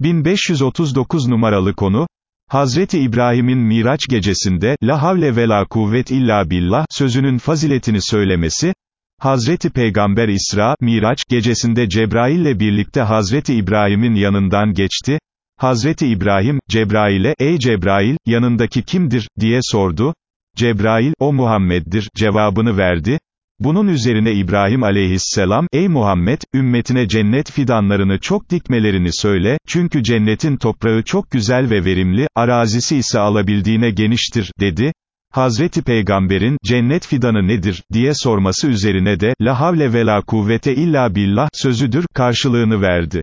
1539 numaralı konu, Hazreti İbrahim'in Miraç gecesinde, la havle ve la kuvvet illa billah, sözünün faziletini söylemesi, Hazreti Peygamber İsra, Miraç, gecesinde Cebrail'le birlikte Hazreti İbrahim'in yanından geçti, Hazreti İbrahim, Cebrail'e, ey Cebrail, yanındaki kimdir, diye sordu, Cebrail, o Muhammed'dir, cevabını verdi, bunun üzerine İbrahim aleyhisselam, ey Muhammed, ümmetine cennet fidanlarını çok dikmelerini söyle, çünkü cennetin toprağı çok güzel ve verimli, arazisi ise alabildiğine geniştir, dedi. Hazreti Peygamber'in, cennet fidanı nedir, diye sorması üzerine de, la havle ve la kuvvete illa billah, sözüdür, karşılığını verdi.